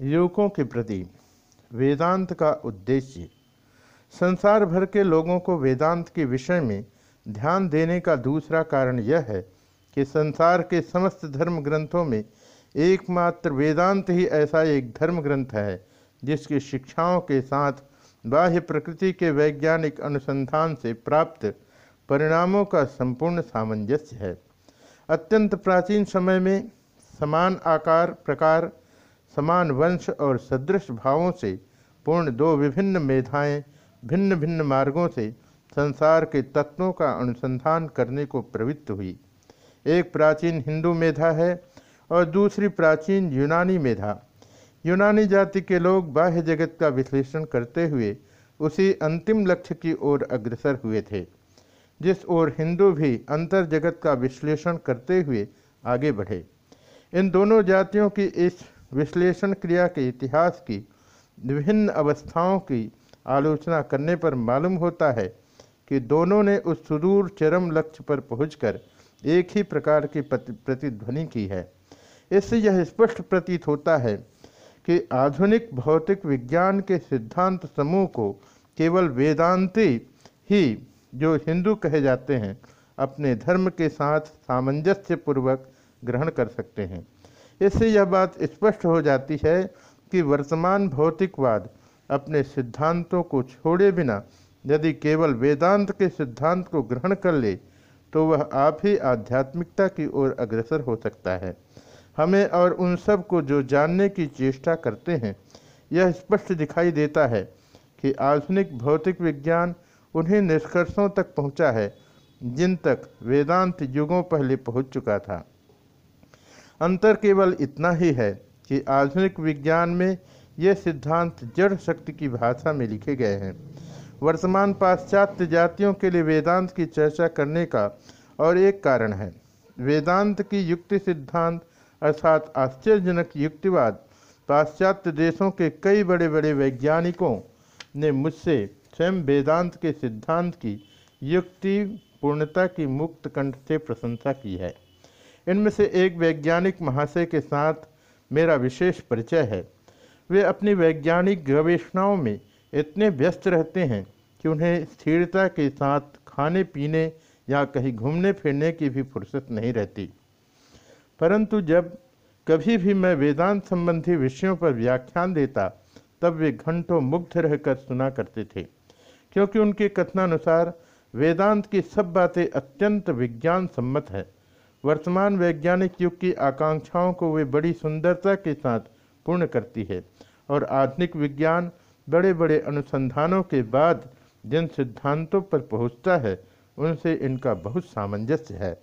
युवकों के प्रति वेदांत का उद्देश्य संसार भर के लोगों को वेदांत के विषय में ध्यान देने का दूसरा कारण यह है कि संसार के समस्त धर्म ग्रंथों में एकमात्र वेदांत ही ऐसा एक धर्म ग्रंथ है, जिसकी शिक्षाओं के साथ बाह्य प्रकृति के वैज्ञानिक अनुसंधान से प्राप्त परिणामों का संपूर्ण सामंजस्य है। अत्यंत प्राचीन समय में समान आकार, प्रकार समान वंश और सदृश भावों से पूर्ण दो विभिन्न मेधाएँ, भिन्न भिन्न मार्गों से संसार के तत्वों का अनुसंधान करने को प्रवृत्त हुई। एक प्राचीन हिंदू मेधा है और दूसरी प्राचीन यूनानी मेधा। यूनानी जाति के लोग बाह्य जगत का विश्लेषण करते हुए उसी अंतिम लक्ष्य की ओर अग्रसर हुए थे, जिस ओर हिंदू भी अंतर जगत का विश्लेषण करते हुए आगे बढ़े। इन दोनों जातियों की इस विश्लेषण क्रिया के इतिहास की, विभिन्न अवस्थाओं की आलोचना करने पर मालूम होता है कि दोनों ने उस सुदूर चरम लक्ष्य पर पहुंचकर एक ही प्रकार की प्रतिध्वनि की है। इससे यह स्पष्ट प्रतीत होता है कि आधुनिक भौतिक विज्ञान के सिद्धांत समूह को केवल वेदांति ही, जो हिंदू कहे जाते हैं, अपने धर्म के साथ सामंजस्य पूर्वक ग्रहण कर सकते हैं। इससे यह बात स्पष्ट हो जाती है कि वर्तमान भौतिकवाद अपने सिद्धांतों को छोड़े बिना, यदि केवल वेदांत के सिद्धांत को ग्रहण कर ले तो वह आप ही आध्यात्मिकता की ओर अग्रसर हो सकता है। हमें और उन सबको जो जानने की चेष्टा करते हैं, यह स्पष्ट दिखाई देता है कि आधुनिक भौतिक विज्ञान उन्हीं निष्कर्षों तक पहुँचा है, जिन तक वेदांत युगों पहले पहुँच चुका था। अंतर केवल इतना ही है कि आधुनिक विज्ञान में ये सिद्धांत जड़ शक्ति की भाषा में लिखे गए हैं। वर्तमान पाश्चात्य जातियों के लिए वेदांत की चर्चा करने का और एक कारण है। वेदांत की युक्ति सिद्धांत अर्थात आश्चर्यजनक युक्तिवाद पाश्चात्य देशों के कई बड़े बड़े वैज्ञानिकों ने मुझसे स्वयं वेदांत के सिद्धांत की युक्ति पूर्णता की मुक्त कंठ से प्रशंसा की है। इनमें से एक वैज्ञानिक महाशय के साथ मेरा विशेष परिचय है। वे अपनी वैज्ञानिक गवेषणाओं में इतने व्यस्त रहते हैं कि उन्हें स्थिरता के साथ खाने, पीने या कहीं घूमने, फिरने की भी फुर्सत नहीं रहती। परंतु जब कभी भी मैं वेदांत संबंधी विषयों पर व्याख्यान देता, तब वे घंटों मुग्ध रहकर सुना करते थे, क्योंकि उनके कथनानुसार वेदांत की सब बातें अत्यंत विज्ञान सम्मत है। वर्तमान वैज्ञानिक युग की आकांक्षाओं को वे बड़ी सुंदरता के साथ पूर्ण करती है और आधुनिक विज्ञान बड़े बड़े अनुसंधानों के बाद जिन सिद्धांतों पर पहुँचता है, उनसे इनका बहुत सामंजस्य है।